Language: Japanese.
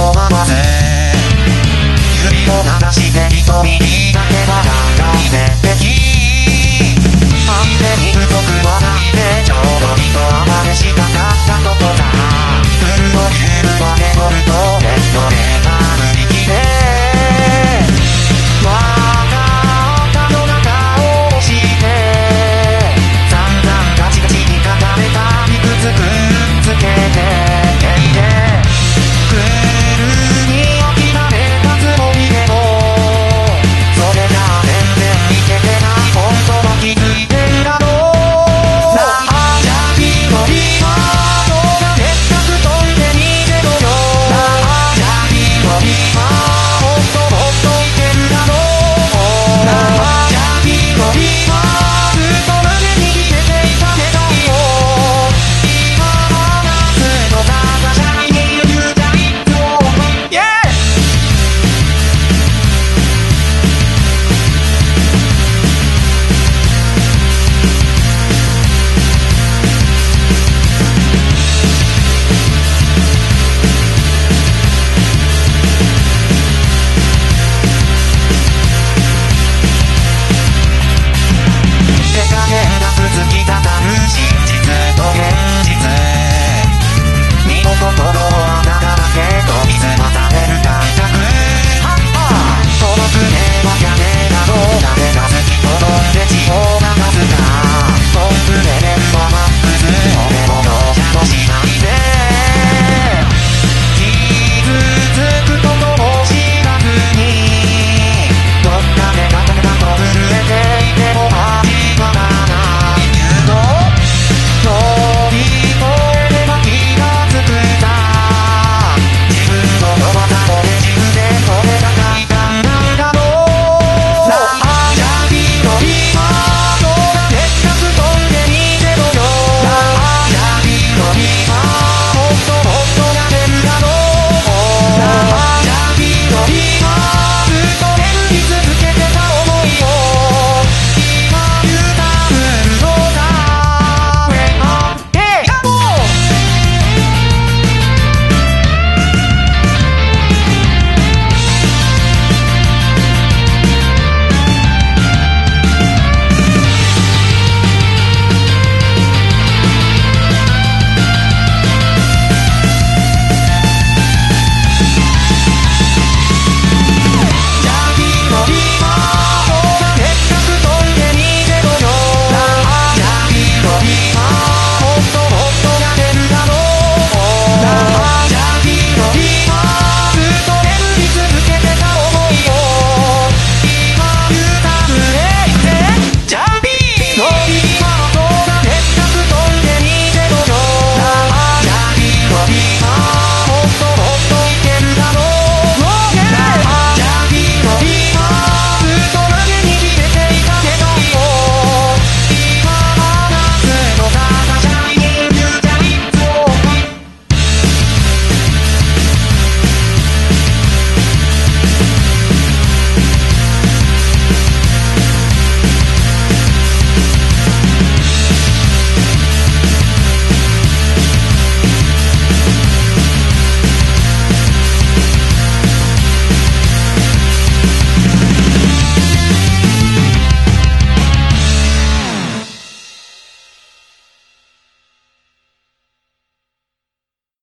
指を鳴らして瞳にだけは長い目的